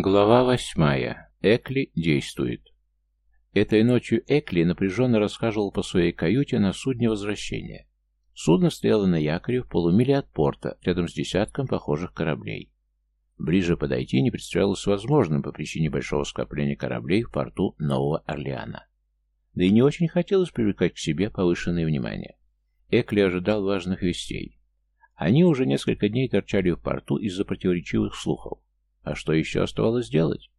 Глава восьмая. Экли действует. Этой ночью Экли напряженно расхаживал по своей каюте на судне возвращения. Судно стояло на якоре в полумиле от порта, рядом с десятком похожих кораблей. Ближе подойти не представлялось возможным по причине большого скопления кораблей в порту Нового Орлеана. Да и не очень хотелось привлекать к себе повышенное внимание. Экли ожидал важных вестей. Они уже несколько дней торчали в порту из-за противоречивых слухов. А что еще оставалось делать?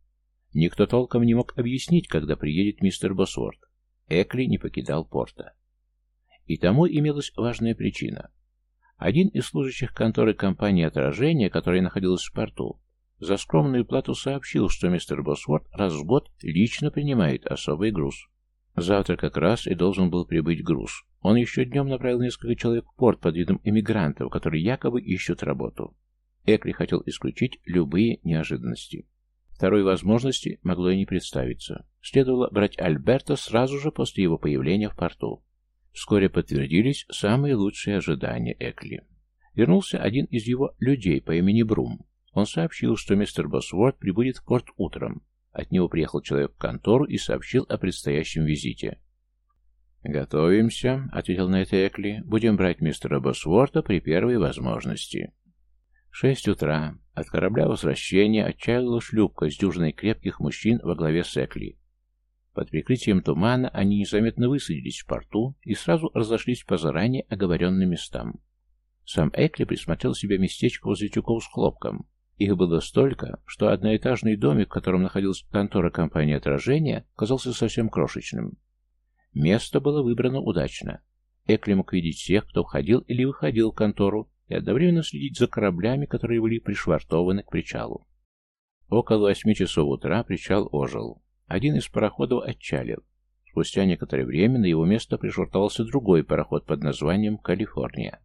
Никто толком не мог объяснить, когда приедет мистер Босворд. Экли не покидал порта. И тому имелась важная причина. Один из служащих конторы компании отражения, которая находилась в порту, за скромную плату сообщил, что мистер Босворд раз в год лично принимает особый груз. Завтра как раз и должен был прибыть груз. Он еще днем направил несколько человек в порт под видом эмигрантов, которые якобы ищут работу. Экли хотел исключить любые неожиданности. Второй возможности могло и не представиться. Следовало брать Альберта сразу же после его появления в порту. Вскоре подтвердились самые лучшие ожидания Экли. Вернулся один из его людей по имени Брум. Он сообщил, что мистер Босворд прибудет в порт утром. От него приехал человек в контору и сообщил о предстоящем визите. «Готовимся», — ответил на это Экли. «Будем брать мистера Босворта при первой возможности». Шесть утра. От корабля возвращения отчаялась шлюпка с дюжиной крепких мужчин во главе с Экли. Под прикрытием тумана они незаметно высадились в порту и сразу разошлись по заранее оговоренным местам. Сам Экли присмотрел себе местечко возле тюков с хлопком. Их было столько, что одноэтажный домик, в котором находилась контора компании отражения, казался совсем крошечным. Место было выбрано удачно. Экли мог видеть всех, кто входил или выходил в контору, и одновременно следить за кораблями, которые были пришвартованы к причалу. Около восьми часов утра причал ожил. Один из пароходов отчалил. Спустя некоторое время на его место пришвартовался другой пароход под названием «Калифорния».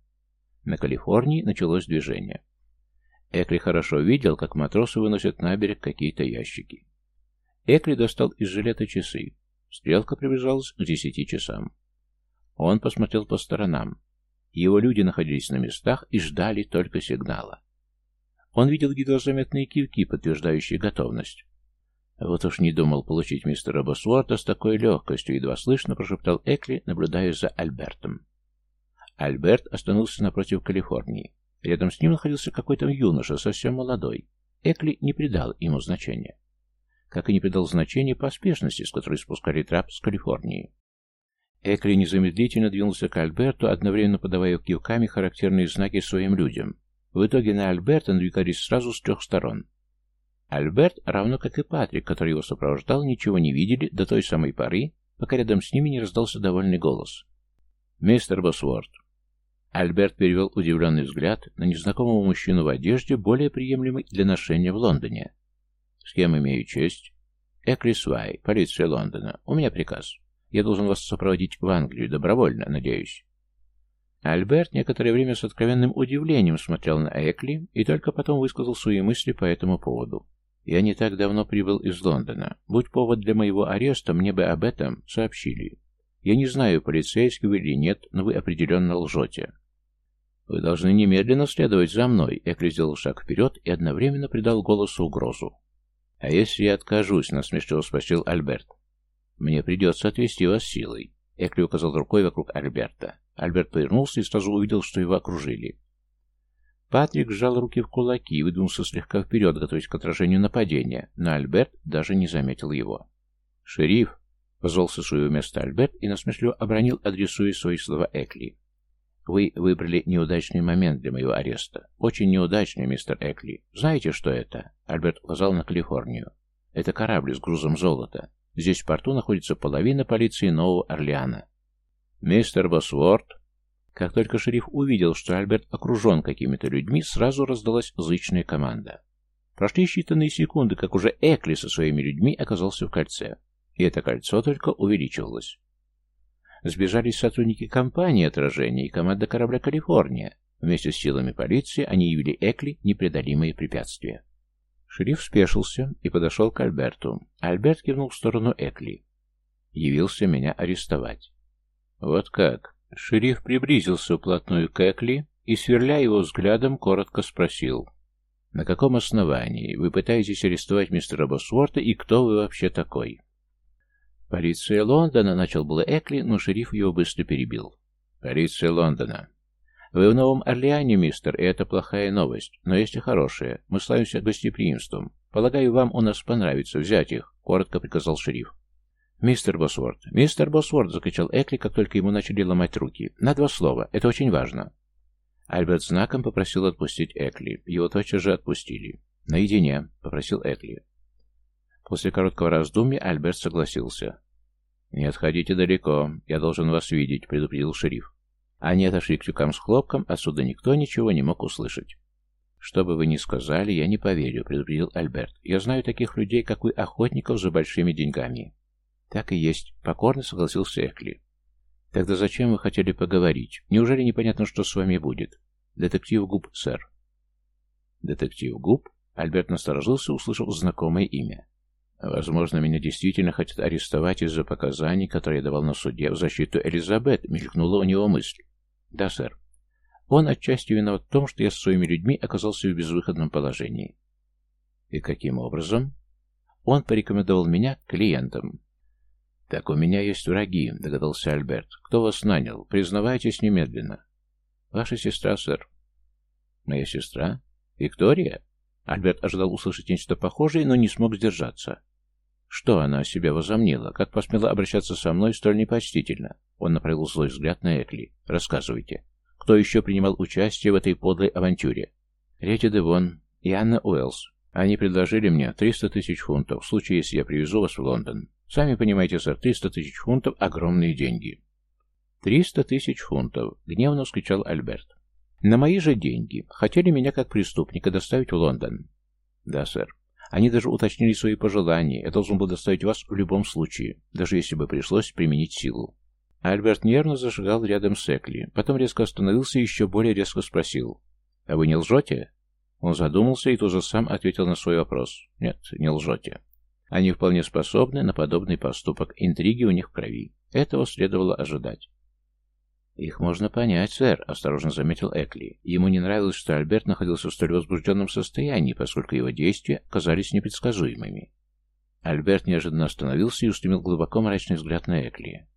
На Калифорнии началось движение. Экли хорошо видел, как матросы выносят на берег какие-то ящики. Экли достал из жилета часы. Стрелка приближалась к десяти часам. Он посмотрел по сторонам. Его люди находились на местах и ждали только сигнала. Он видел едва заметные кивки, подтверждающие готовность. Вот уж не думал получить мистера Босворта с такой легкостью, едва слышно прошептал Экли, наблюдая за Альбертом. Альберт остановился напротив Калифорнии. Рядом с ним находился какой-то юноша, совсем молодой. Экли не придал ему значения. Как и не придал значения поспешности, с которой спускали трап с Калифорнии. Экли незамедлительно двинулся к Альберту, одновременно подавая кивками характерные знаки своим людям. В итоге на Альберта двигались сразу с трех сторон. Альберт, равно как и Патрик, который его сопровождал, ничего не видели до той самой поры, пока рядом с ними не раздался довольный голос. «Мистер Босворд». Альберт перевел удивленный взгляд на незнакомого мужчину в одежде, более приемлемой для ношения в Лондоне. «С кем имею честь?» «Экли Свай, полиция Лондона. У меня приказ». Я должен вас сопроводить в Англию, добровольно, надеюсь. Альберт некоторое время с откровенным удивлением смотрел на Экли и только потом высказал свои мысли по этому поводу. «Я не так давно прибыл из Лондона. Будь повод для моего ареста, мне бы об этом сообщили. Я не знаю, полицейский вы или нет, но вы определенно лжете». «Вы должны немедленно следовать за мной», — Экли сделал шаг вперед и одновременно придал голосу угрозу. «А если я откажусь?» — насмешливо спросил Альберт. «Мне придется отвезти вас силой», — Экли указал рукой вокруг Альберта. Альберт повернулся и сразу увидел, что его окружили. Патрик сжал руки в кулаки и выдвинулся слегка вперед, готовясь к отражению нападения, но Альберт даже не заметил его. «Шериф!» — позвался свое место Альберт и насмешливо обронил, адресуя свои слова Экли. «Вы выбрали неудачный момент для моего ареста. Очень неудачный, мистер Экли. Знаете, что это?» Альберт указал на Калифорнию. «Это корабль с грузом золота. Здесь в порту находится половина полиции Нового Орлеана. Мистер Босворд. Как только шериф увидел, что Альберт окружен какими-то людьми, сразу раздалась зычная команда. Прошли считанные секунды, как уже Экли со своими людьми оказался в кольце. И это кольцо только увеличивалось. Сбежались сотрудники компании отражения и команда корабля «Калифорния». Вместе с силами полиции они явили Экли непреодолимые препятствия. Шериф спешился и подошел к Альберту. Альберт кивнул в сторону Экли. Явился меня арестовать. Вот как? Шериф приблизился вплотную к Экли и, сверля его взглядом, коротко спросил. На каком основании вы пытаетесь арестовать мистера Босворта и кто вы вообще такой? Полиция Лондона, начал было Экли, но шериф его быстро перебил. Полиция Лондона. Вы в Новом Орлеане, мистер, и это плохая новость, но есть и хорошая. Мы славимся гостеприимством. Полагаю, вам у нас понравится взять их, коротко приказал шериф. «Мистер Босворд! Мистер Босворд!» — закричал Экли, как только ему начали ломать руки. «На два слова. Это очень важно». Альберт знаком попросил отпустить Экли. Его тотчас же отпустили. «Наедине», — попросил Экли. После короткого раздумья Альберт согласился. «Не отходите далеко, я должен вас видеть», — предупредил шериф. Они отошли к тюкам с хлопком, отсюда никто ничего не мог услышать. «Что бы вы ни сказали, я не поверю», — предупредил Альберт. «Я знаю таких людей, как вы, охотников за большими деньгами». «Так и есть», — покорно согласился Экли. «Тогда зачем вы хотели поговорить? Неужели непонятно, что с вами будет?» «Детектив Губ, сэр». «Детектив Губ?» Альберт насторожился, услышав знакомое имя. «Возможно, меня действительно хотят арестовать из-за показаний, которые я давал на суде в защиту Элизабет», — мелькнула у него мысль. «Да, сэр. Он отчасти виноват в том, что я с своими людьми оказался в безвыходном положении». «И каким образом?» «Он порекомендовал меня клиентам. «Так у меня есть враги», — догадался Альберт. «Кто вас нанял? Признавайтесь немедленно». «Ваша сестра, сэр». «Моя сестра? Виктория?» Альберт ожидал услышать нечто похожее, но не смог сдержаться. Что она о себе возомнила? Как посмела обращаться со мной столь непочтительно? Он направил злой взгляд на Экли. «Рассказывайте. Кто еще принимал участие в этой подлой авантюре?» «Ретти Девон и Анна Уэллс. Они предложили мне 300 тысяч фунтов, в случае, если я привезу вас в Лондон. Сами понимаете, сэр, 300 тысяч фунтов – огромные деньги. «Триста тысяч фунтов!» — гневно вскричал Альберт. «На мои же деньги. Хотели меня как преступника доставить в Лондон?» «Да, сэр. Они даже уточнили свои пожелания. Я должен был доставить вас в любом случае, даже если бы пришлось применить силу». Альберт нервно зажигал рядом с Экли, потом резко остановился и еще более резко спросил. «А вы не лжете?» Он задумался и тоже сам ответил на свой вопрос. «Нет, не лжете. Они вполне способны на подобный поступок, интриги у них в крови. Этого следовало ожидать. «Их можно понять, сэр», — осторожно заметил Экли. Ему не нравилось, что Альберт находился в столь возбужденном состоянии, поскольку его действия казались непредсказуемыми. Альберт неожиданно остановился и устремил глубоко мрачный взгляд на Экли.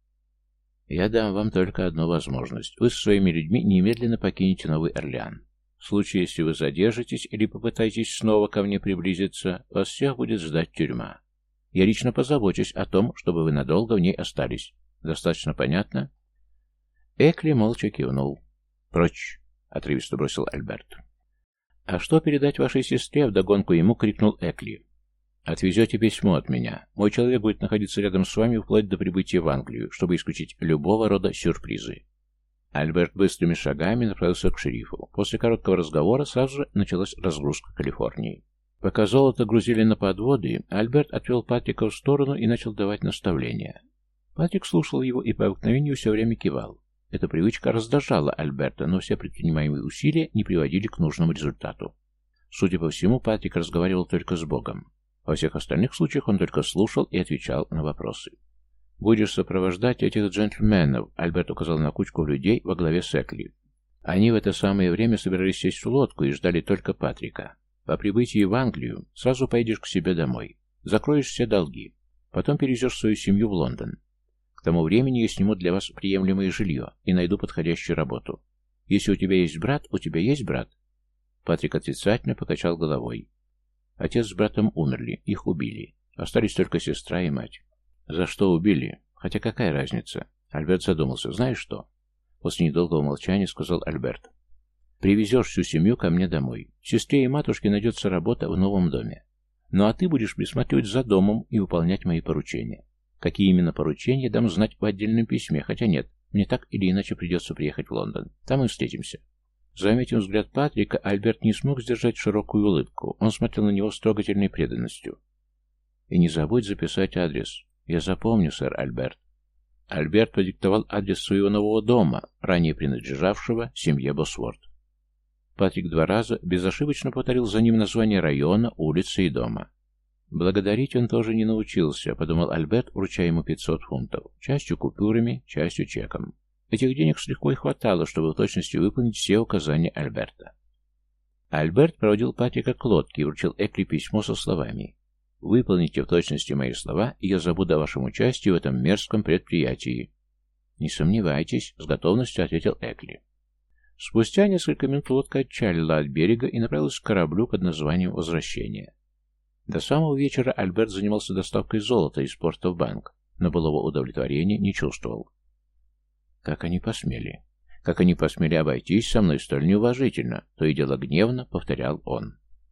«Я дам вам только одну возможность. Вы с своими людьми немедленно покинете Новый Орлеан. В случае, если вы задержитесь или попытаетесь снова ко мне приблизиться, вас всех будет ждать тюрьма. Я лично позабочусь о том, чтобы вы надолго в ней остались. Достаточно понятно?» Экли молча кивнул. «Прочь!» — отрывисто бросил Альберт. «А что передать вашей сестре?» — вдогонку ему крикнул Экли. «Отвезете письмо от меня. Мой человек будет находиться рядом с вами вплоть до прибытия в Англию, чтобы исключить любого рода сюрпризы. Альберт быстрыми шагами направился к шерифу. После короткого разговора сразу же началась разгрузка Калифорнии. Пока золото грузили на подводы, Альберт отвел Патрика в сторону и начал давать наставления. Патрик слушал его и по обыкновению все время кивал. Эта привычка раздражала Альберта, но все предпринимаемые усилия не приводили к нужному результату. Судя по всему, Патрик разговаривал только с Богом. Во всех остальных случаях он только слушал и отвечал на вопросы. «Будешь сопровождать этих джентльменов», — Альберт указал на кучку людей во главе с Экли. Они в это самое время собирались сесть в лодку и ждали только Патрика. По прибытии в Англию сразу поедешь к себе домой. Закроешь все долги. Потом перевезешь свою семью в Лондон. Тому времени я сниму для вас приемлемое жилье и найду подходящую работу. Если у тебя есть брат, у тебя есть брат?» Патрик отрицательно покачал головой. Отец с братом умерли, их убили. Остались только сестра и мать. «За что убили? Хотя какая разница?» Альберт задумался. «Знаешь что?» После недолгого молчания сказал Альберт. «Привезешь всю семью ко мне домой. Сестре и матушке найдется работа в новом доме. Ну а ты будешь присматривать за домом и выполнять мои поручения. Какие именно поручения, дам знать в отдельном письме, хотя нет, мне так или иначе придется приехать в Лондон. Там и встретимся». Заметив взгляд Патрика, Альберт не смог сдержать широкую улыбку. Он смотрел на него с трогательной преданностью. «И не забудь записать адрес. «Я запомню, сэр Альберт». Альберт продиктовал адрес своего нового дома, ранее принадлежавшего семье Босворд. Патрик два раза безошибочно повторил за ним название района, улицы и дома. Благодарить он тоже не научился, подумал Альберт, вручая ему 500 фунтов, частью купюрами, частью чеком. Этих денег слегка и хватало, чтобы в точности выполнить все указания Альберта. Альберт проводил Патрика к лодке и вручил Экли письмо со словами «Выполните в точности мои слова, и я забуду о вашем участии в этом мерзком предприятии». «Не сомневайтесь», — с готовностью ответил Экли. Спустя несколько минут лодка отчалила от берега и направилась к кораблю под названием «Возвращение». До самого вечера Альберт занимался доставкой золота из порта в банк, но былого удовлетворения не чувствовал. Как они посмели? Как они посмели обойтись со мной столь неуважительно? То и дело гневно повторял он.